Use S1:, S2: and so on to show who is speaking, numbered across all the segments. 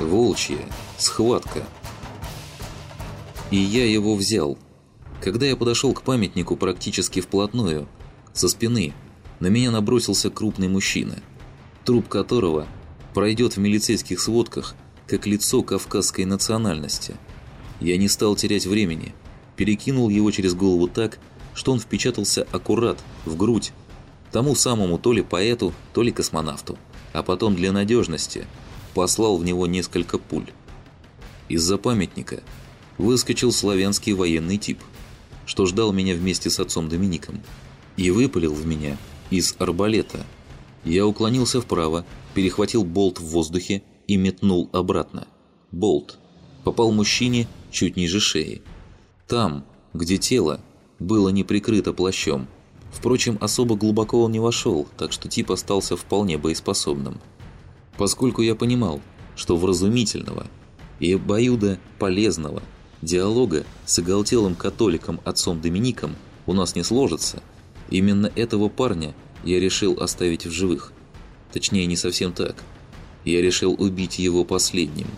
S1: Волчья. Схватка. И я его взял. Когда я подошел к памятнику практически вплотную, со спины, на меня набросился крупный мужчина, труп которого пройдет в милицейских сводках как лицо кавказской национальности. Я не стал терять времени, перекинул его через голову так, что он впечатался аккурат в грудь тому самому то ли поэту, то ли космонавту, а потом для надежности послал в него несколько пуль. Из-за памятника выскочил славянский военный тип, что ждал меня вместе с отцом Домиником, и выпалил в меня из арбалета. Я уклонился вправо, перехватил болт в воздухе и метнул обратно. Болт попал мужчине чуть ниже шеи. Там, где тело было не прикрыто плащом. Впрочем, особо глубоко он не вошел, так что тип остался вполне боеспособным. Поскольку я понимал, что вразумительного и обоюдо полезного диалога с оголтелым католиком отцом Домиником у нас не сложится, именно этого парня я решил оставить в живых. Точнее, не совсем так. Я решил убить его последним.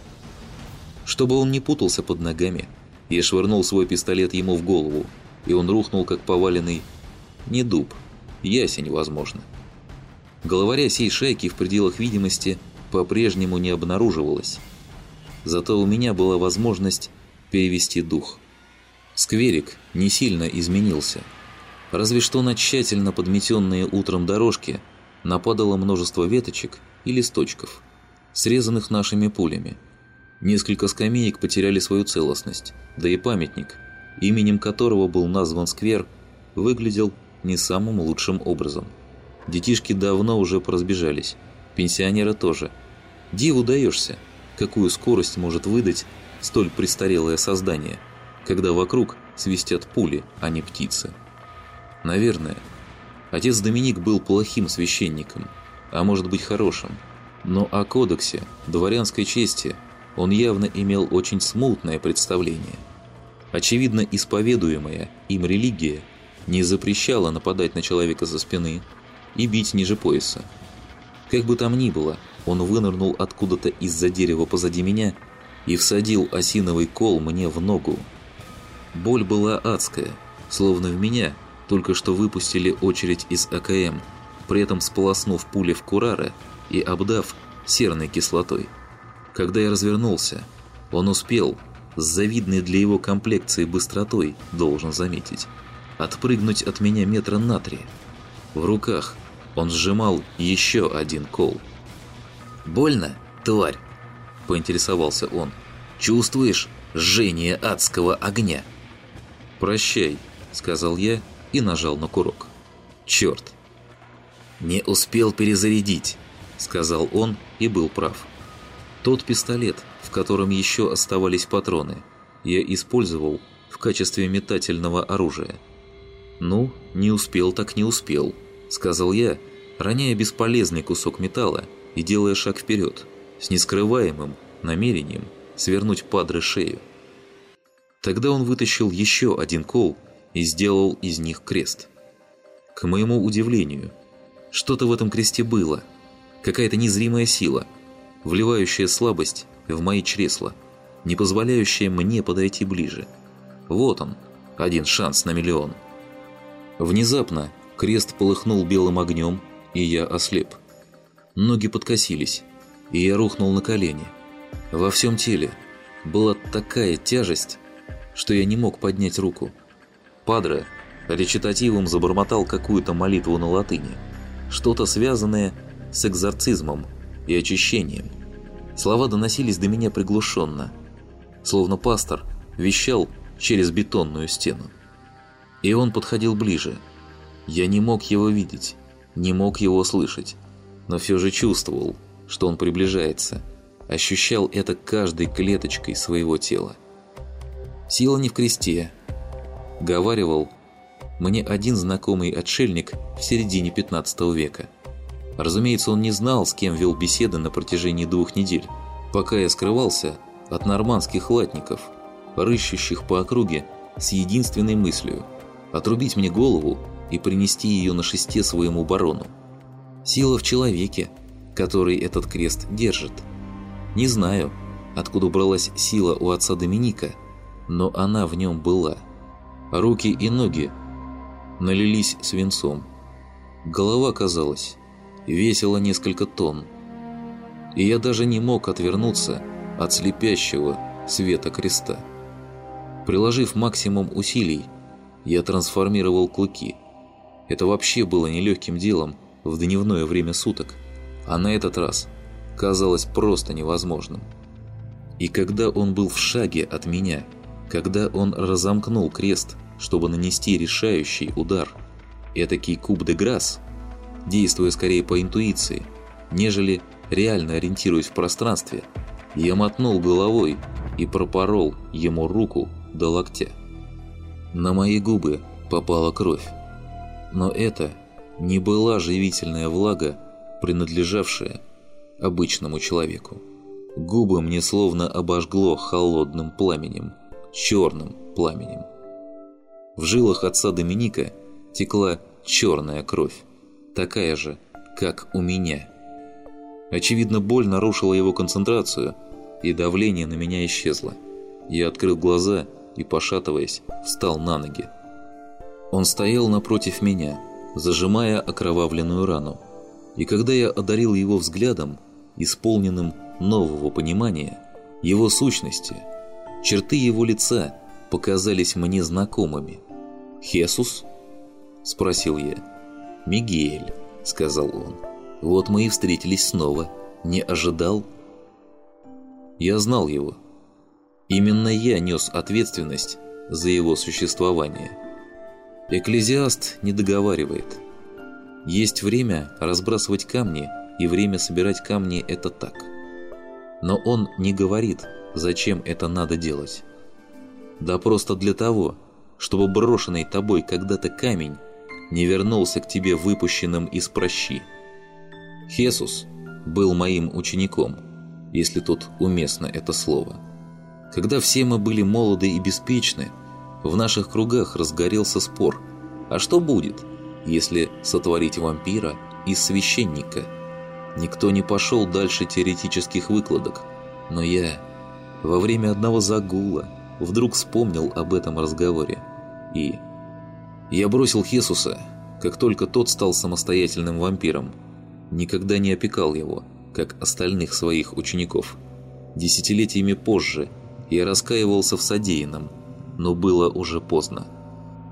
S1: Чтобы он не путался под ногами, я швырнул свой пистолет ему в голову, и он рухнул, как поваленный не дуб, ясень, возможно. Головаря сей шайки в пределах видимости по-прежнему не обнаруживалось. Зато у меня была возможность перевести дух. Скверик не сильно изменился. Разве что на тщательно подметенные утром дорожки нападало множество веточек и листочков, срезанных нашими пулями. Несколько скамеек потеряли свою целостность, да и памятник, именем которого был назван сквер, выглядел не самым лучшим образом. Детишки давно уже поразбежались, пенсионеры тоже. Диву даешься, какую скорость может выдать столь престарелое создание, когда вокруг свистят пули, а не птицы. Наверное, отец Доминик был плохим священником, а может быть хорошим, но о кодексе дворянской чести он явно имел очень смутное представление. Очевидно, исповедуемая им религия не запрещала нападать на человека со спины и бить ниже пояса. Как бы там ни было, он вынырнул откуда-то из-за дерева позади меня и всадил осиновый кол мне в ногу. Боль была адская, словно в меня только что выпустили очередь из АКМ, при этом сполоснув пули в курары и обдав серной кислотой. Когда я развернулся, он успел, с завидной для его комплекции быстротой, должен заметить, отпрыгнуть от меня метра на три. В руках он сжимал еще один кол. «Больно, тварь?» – поинтересовался он. «Чувствуешь жжение адского огня?» «Прощай», – сказал я и нажал на курок. «Черт!» «Не успел перезарядить», – сказал он и был прав. Тот пистолет, в котором еще оставались патроны, я использовал в качестве метательного оружия – «Ну, не успел так не успел», – сказал я, роняя бесполезный кусок металла и делая шаг вперед, с нескрываемым намерением свернуть падры шею. Тогда он вытащил еще один кол и сделал из них крест. К моему удивлению, что-то в этом кресте было, какая-то незримая сила, вливающая слабость в мои чресла, не позволяющая мне подойти ближе. Вот он, один шанс на миллион. Внезапно крест полыхнул белым огнем, и я ослеп. Ноги подкосились, и я рухнул на колени. Во всем теле была такая тяжесть, что я не мог поднять руку. Падре речитативом забормотал какую-то молитву на латыни, что-то связанное с экзорцизмом и очищением. Слова доносились до меня приглушенно, словно пастор вещал через бетонную стену. И он подходил ближе. Я не мог его видеть, не мог его слышать, но все же чувствовал, что он приближается, ощущал это каждой клеточкой своего тела. Сила не в кресте. Говаривал мне один знакомый отшельник в середине 15 века. Разумеется, он не знал, с кем вел беседы на протяжении двух недель, пока я скрывался от нормандских латников, рыщущих по округе с единственной мыслью – отрубить мне голову и принести ее на шесте своему барону. Сила в человеке, который этот крест держит. Не знаю, откуда бралась сила у отца Доминика, но она в нем была. Руки и ноги налились свинцом. Голова, казалось, весила несколько тонн. И я даже не мог отвернуться от слепящего света креста. Приложив максимум усилий, я трансформировал клыки. Это вообще было нелегким делом в дневное время суток, а на этот раз казалось просто невозможным. И когда он был в шаге от меня, когда он разомкнул крест, чтобы нанести решающий удар, этакий куб де грасс, действуя скорее по интуиции, нежели реально ориентируясь в пространстве, я мотнул головой и пропорол ему руку до локтя. На мои губы попала кровь. Но это не была живительная влага, принадлежавшая обычному человеку. Губы мне словно обожгло холодным пламенем, черным пламенем. В жилах отца Доминика текла черная кровь, такая же, как у меня. Очевидно, боль нарушила его концентрацию, и давление на меня исчезло. Я открыл глаза и, пошатываясь, встал на ноги. Он стоял напротив меня, зажимая окровавленную рану. И когда я одарил его взглядом, исполненным нового понимания, его сущности, черты его лица показались мне знакомыми. «Хесус?» – спросил я. «Мигель», – сказал он. «Вот мы и встретились снова. Не ожидал?» Я знал его. Именно я нес ответственность за его существование. Экклезиаст не договаривает. Есть время разбрасывать камни, и время собирать камни – это так. Но он не говорит, зачем это надо делать. Да просто для того, чтобы брошенный тобой когда-то камень не вернулся к тебе выпущенным из прощи. Хесус был моим учеником, если тут уместно это слово. Когда все мы были молоды и беспечны, в наших кругах разгорелся спор. А что будет, если сотворить вампира из священника? Никто не пошел дальше теоретических выкладок, но я во время одного загула вдруг вспомнил об этом разговоре. И я бросил Хесуса, как только тот стал самостоятельным вампиром. Никогда не опекал его, как остальных своих учеников. Десятилетиями позже – я раскаивался в содеянном, но было уже поздно.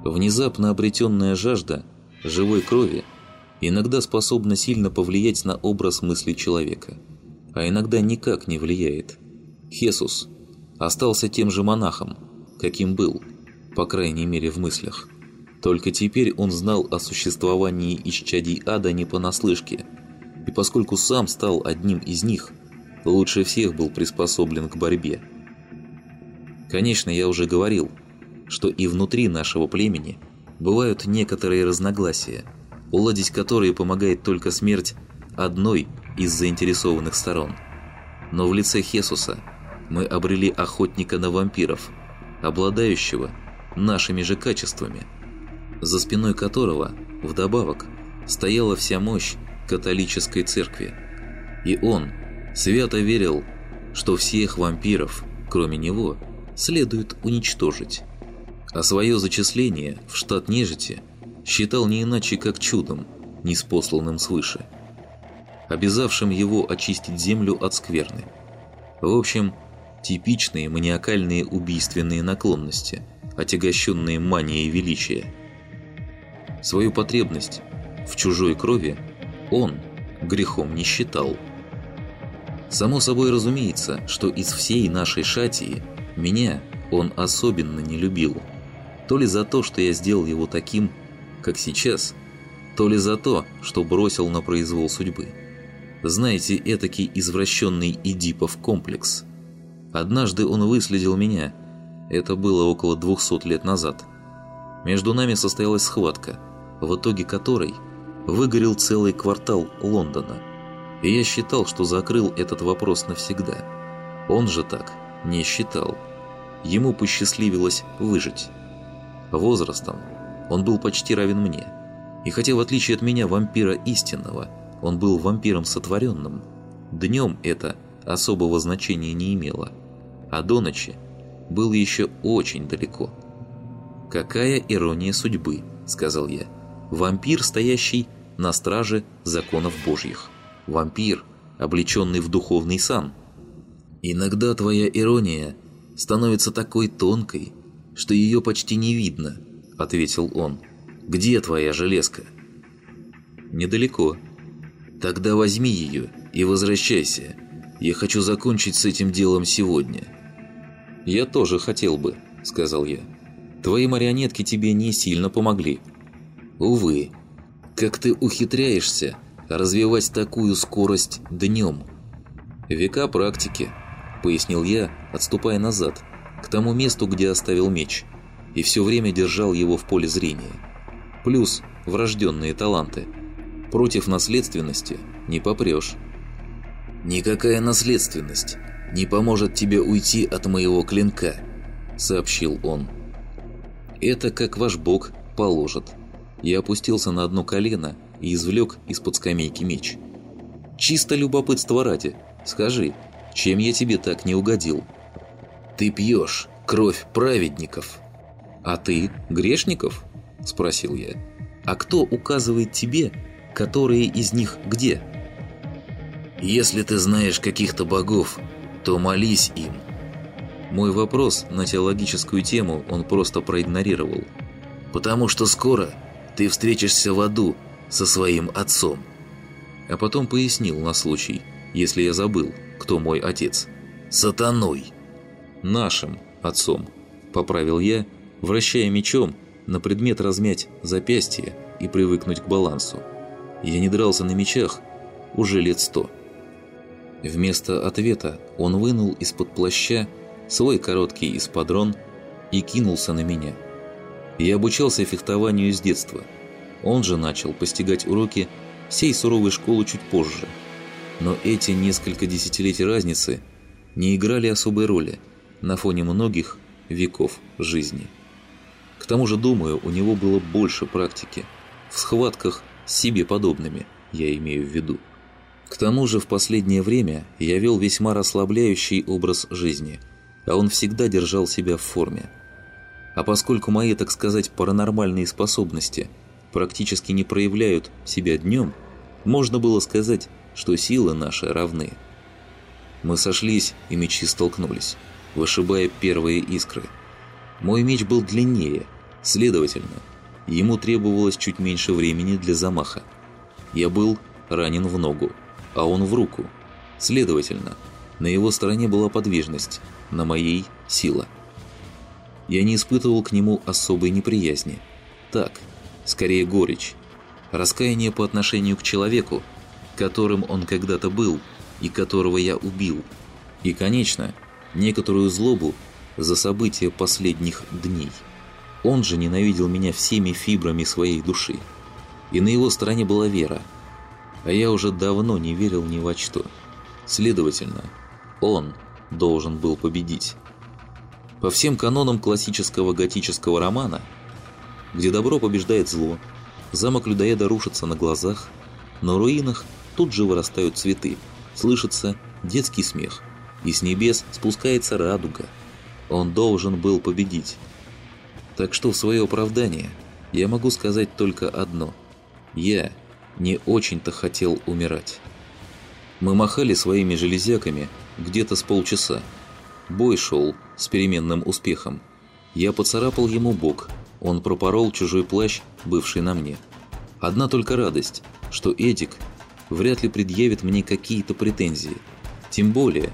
S1: Внезапно обретенная жажда живой крови иногда способна сильно повлиять на образ мысли человека, а иногда никак не влияет. Хесус остался тем же монахом, каким был, по крайней мере в мыслях. Только теперь он знал о существовании исчадий ада не понаслышке, и поскольку сам стал одним из них, лучше всех был приспособлен к борьбе. Конечно, я уже говорил, что и внутри нашего племени бывают некоторые разногласия, уладить которые помогает только смерть одной из заинтересованных сторон. Но в лице Хесуса мы обрели охотника на вампиров, обладающего нашими же качествами, за спиной которого, вдобавок, стояла вся мощь католической церкви. И он свято верил, что всех вампиров, кроме него, следует уничтожить. А свое зачисление в штат нежити считал не иначе как чудом, неспосланным свыше, обязавшим его очистить землю от скверны. В общем, типичные маниакальные убийственные наклонности, отягощенные манией величия. Свою потребность в чужой крови он грехом не считал. Само собой разумеется, что из всей нашей шатии – меня он особенно не любил. То ли за то, что я сделал его таким, как сейчас, то ли за то, что бросил на произвол судьбы. Знаете, этакий извращенный Эдипов комплекс. Однажды он выследил меня. Это было около 200 лет назад. Между нами состоялась схватка, в итоге которой выгорел целый квартал Лондона. И я считал, что закрыл этот вопрос навсегда. Он же так не считал. Ему посчастливилось выжить. Возрастом он был почти равен мне. И хотя в отличие от меня вампира истинного, он был вампиром сотворенным, днем это особого значения не имело, а до ночи был еще очень далеко. «Какая ирония судьбы», — сказал я. «Вампир, стоящий на страже законов божьих. Вампир, облеченный в духовный сан». «Иногда твоя ирония становится такой тонкой, что ее почти не видно», — ответил он. «Где твоя железка?» «Недалеко». «Тогда возьми ее и возвращайся. Я хочу закончить с этим делом сегодня». «Я тоже хотел бы», — сказал я. «Твои марионетки тебе не сильно помогли». «Увы. Как ты ухитряешься развивать такую скорость днем?» «Века практики», — пояснил я, отступая назад, к тому месту, где оставил меч, и все время держал его в поле зрения. Плюс врожденные таланты. Против наследственности не попрешь. «Никакая наследственность не поможет тебе уйти от моего клинка», — сообщил он. «Это как ваш бог положит». Я опустился на одно колено и извлек из-под скамейки меч. «Чисто любопытство ради. Скажи, чем я тебе так не угодил?» «Ты пьешь кровь праведников». «А ты грешников?» – спросил я. «А кто указывает тебе, которые из них где?» «Если ты знаешь каких-то богов, то молись им». Мой вопрос на теологическую тему он просто проигнорировал. «Потому что скоро ты встретишься в аду со своим отцом». А потом пояснил на случай, если я забыл, кто мой отец. «Сатаной». «Нашим отцом», – поправил я, вращая мечом на предмет размять запястье и привыкнуть к балансу. Я не дрался на мечах уже лет сто. Вместо ответа он вынул из-под плаща свой короткий эспадрон и кинулся на меня. Я обучался фехтованию с детства. Он же начал постигать уроки всей суровой школы чуть позже. Но эти несколько десятилетий разницы не играли особой роли на фоне многих веков жизни. К тому же, думаю, у него было больше практики в схватках с себе подобными, я имею в виду. К тому же в последнее время я вел весьма расслабляющий образ жизни, а он всегда держал себя в форме. А поскольку мои, так сказать, паранормальные способности практически не проявляют себя днем, можно было сказать, что силы наши равны. Мы сошлись и мечи столкнулись, вышибая первые искры. Мой меч был длиннее, следовательно, ему требовалось чуть меньше времени для замаха. Я был ранен в ногу, а он в руку. Следовательно, на его стороне была подвижность, на моей – сила. Я не испытывал к нему особой неприязни. Так, скорее горечь. Раскаяние по отношению к человеку, которым он когда-то был и которого я убил. И, конечно, некоторую злобу за события последних дней. Он же ненавидел меня всеми фибрами своей души. И на его стороне была вера – а я уже давно не верил ни во что. Следовательно, он должен был победить. По всем канонам классического готического романа, где добро побеждает зло, замок людоеда рушится на глазах, на руинах тут же вырастают цветы, слышится детский смех, и с небес спускается радуга. Он должен был победить. Так что в свое оправдание я могу сказать только одно. Я не очень-то хотел умирать. Мы махали своими железяками где-то с полчаса. Бой шел с переменным успехом. Я поцарапал ему бок, он пропорол чужой плащ, бывший на мне. Одна только радость, что Эдик вряд ли предъявит мне какие-то претензии. Тем более,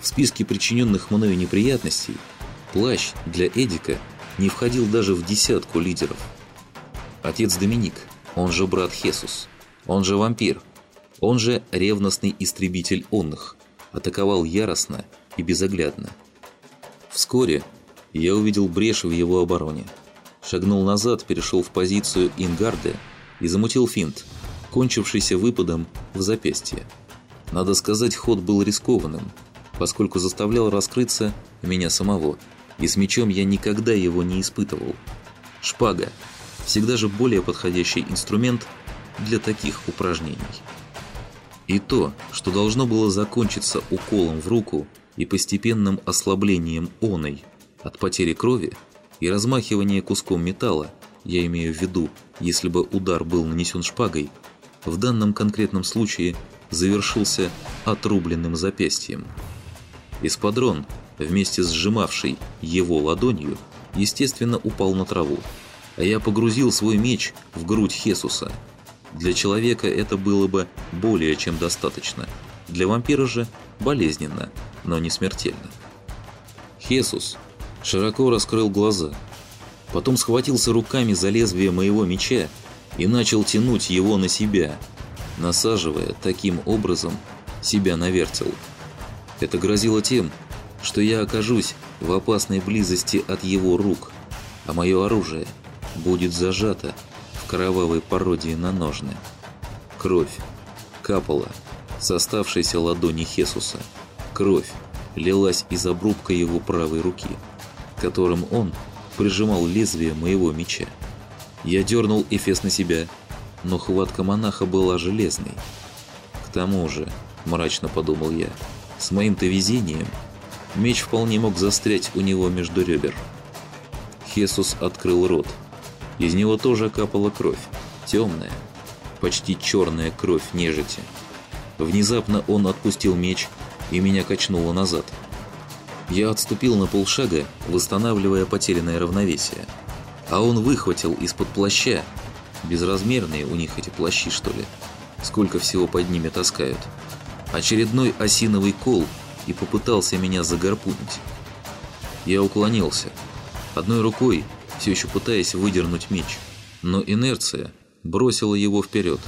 S1: в списке причиненных мною неприятностей плащ для Эдика не входил даже в десятку лидеров. Отец Доминик, он же брат Хесус, он же вампир. Он же ревностный истребитель онных. Атаковал яростно и безоглядно. Вскоре я увидел брешь в его обороне. Шагнул назад, перешел в позицию ингарда и замутил финт, кончившийся выпадом в запястье. Надо сказать, ход был рискованным, поскольку заставлял раскрыться меня самого, и с мечом я никогда его не испытывал. Шпага – всегда же более подходящий инструмент – для таких упражнений. И то, что должно было закончиться уколом в руку и постепенным ослаблением оной от потери крови и размахивания куском металла, я имею в виду, если бы удар был нанесен шпагой, в данном конкретном случае завершился отрубленным запястьем. Эспадрон, вместе с сжимавшей его ладонью, естественно упал на траву, а я погрузил свой меч в грудь Хесуса. Для человека это было бы более чем достаточно, для вампира же болезненно, но не смертельно. Хесус широко раскрыл глаза, потом схватился руками за лезвие моего меча и начал тянуть его на себя, насаживая таким образом себя на вертел. Это грозило тем, что я окажусь в опасной близости от его рук, а мое оружие будет зажато в кровавой пародии на ножны. Кровь капала с оставшейся ладони Хесуса. Кровь лилась из обрубка его правой руки, которым он прижимал лезвие моего меча. Я дернул Эфес на себя, но хватка монаха была железной. К тому же, мрачно подумал я, с моим-то везением меч вполне мог застрять у него между ребер. Хесус открыл рот. Из него тоже капала кровь, темная, почти черная кровь нежити. Внезапно он отпустил меч, и меня качнуло назад. Я отступил на полшага, восстанавливая потерянное равновесие. А он выхватил из-под плаща, безразмерные у них эти плащи, что ли, сколько всего под ними таскают, очередной осиновый кол и попытался меня загорпунить. Я уклонился, одной рукой, все еще пытаясь выдернуть меч, но инерция бросила его вперед.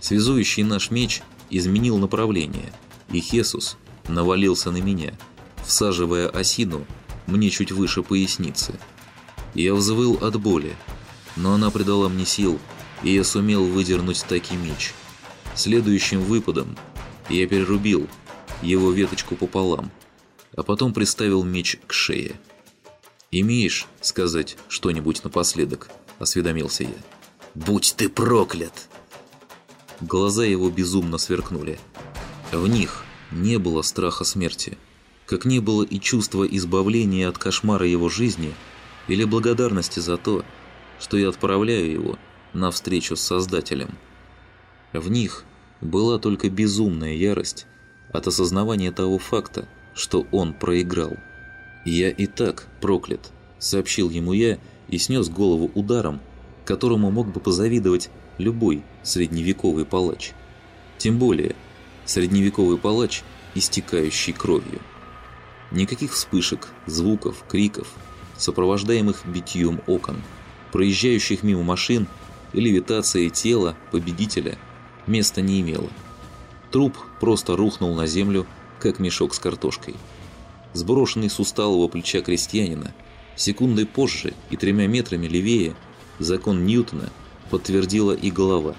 S1: Связующий наш меч изменил направление, и Хесус навалился на меня, всаживая осину мне чуть выше поясницы. Я взвыл от боли, но она придала мне сил, и я сумел выдернуть таки меч. Следующим выпадом я перерубил его веточку пополам, а потом приставил меч к шее. «Имеешь сказать что-нибудь напоследок?» – осведомился я. «Будь ты проклят!» Глаза его безумно сверкнули. В них не было страха смерти, как не было и чувства избавления от кошмара его жизни или благодарности за то, что я отправляю его на встречу с Создателем. В них была только безумная ярость от осознавания того факта, что он проиграл. «Я и так проклят», — сообщил ему я и снес голову ударом, которому мог бы позавидовать любой средневековый палач. Тем более, средневековый палач, истекающий кровью. Никаких вспышек, звуков, криков, сопровождаемых битьем окон, проезжающих мимо машин и левитацией тела победителя места не имело. Труп просто рухнул на землю, как мешок с картошкой. Сброшенный с усталого плеча крестьянина, секундой позже и тремя метрами левее, закон Ньютона – подтвердила и голова.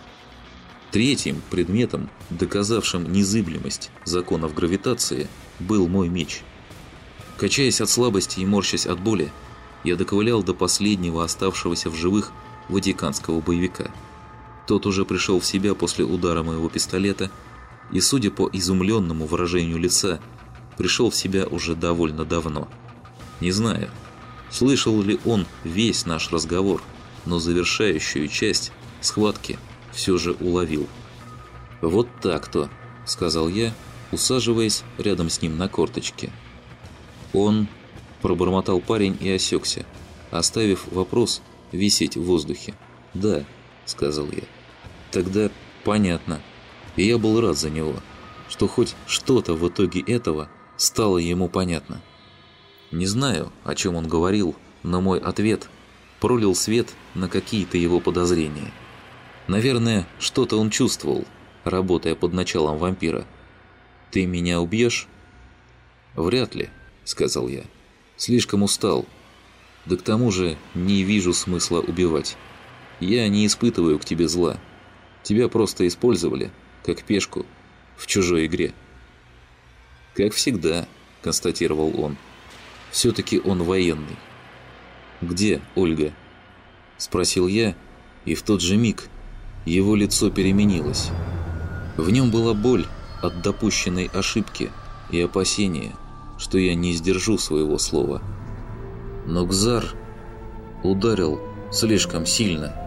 S1: Третьим предметом, доказавшим незыблемость законов гравитации, был мой меч. Качаясь от слабости и морщась от боли, я доковылял до последнего оставшегося в живых ватиканского боевика. Тот уже пришел в себя после удара моего пистолета и, судя по изумленному выражению лица, пришел в себя уже довольно давно. Не знаю, слышал ли он весь наш разговор – но завершающую часть схватки все же уловил. «Вот так-то», — сказал я, усаживаясь рядом с ним на корточке. «Он...» — пробормотал парень и осекся, оставив вопрос висеть в воздухе. «Да», — сказал я. «Тогда понятно». И я был рад за него, что хоть что-то в итоге этого стало ему понятно. Не знаю, о чем он говорил, но мой ответ — пролил свет на какие-то его подозрения. Наверное, что-то он чувствовал, работая под началом вампира. «Ты меня убьешь?» «Вряд ли», — сказал я. «Слишком устал. Да к тому же не вижу смысла убивать. Я не испытываю к тебе зла. Тебя просто использовали, как пешку, в чужой игре». «Как всегда», — констатировал он. «Все-таки он военный». «Где Ольга?» – спросил я, и в тот же миг его лицо переменилось. В нем была боль от допущенной ошибки и опасения, что я не сдержу своего слова. Но Гзар ударил слишком сильно.